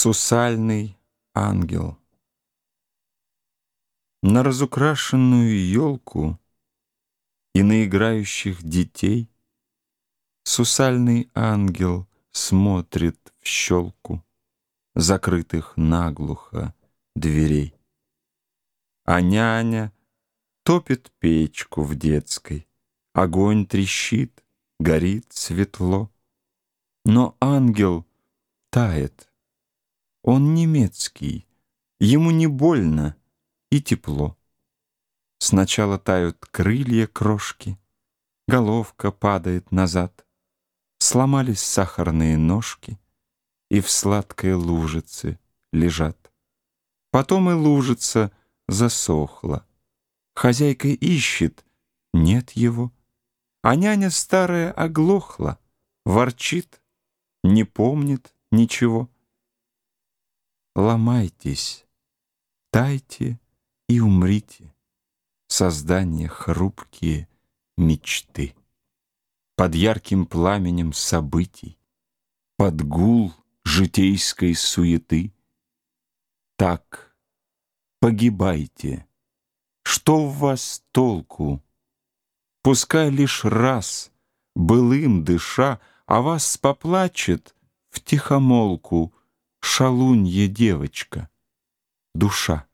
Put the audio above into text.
Сусальный ангел На разукрашенную елку И на играющих детей Сусальный ангел смотрит в щелку Закрытых наглухо дверей. А няня топит печку в детской, Огонь трещит, горит светло. Но ангел тает он немецкий, ему не больно и тепло. Сначала тают крылья крошки, головка падает назад, сломались сахарные ножки и в сладкой лужице лежат. Потом и лужица засохла. Хозяйка ищет, нет его, а няня старая оглохла, ворчит, не помнит ничего. Ломайтесь, тайте и умрите, Создания хрупкие мечты. Под ярким пламенем событий, Под гул житейской суеты. Так, погибайте, что в вас толку? Пускай лишь раз, былым дыша, А вас поплачет в тихомолку — шалунья девочка, душа.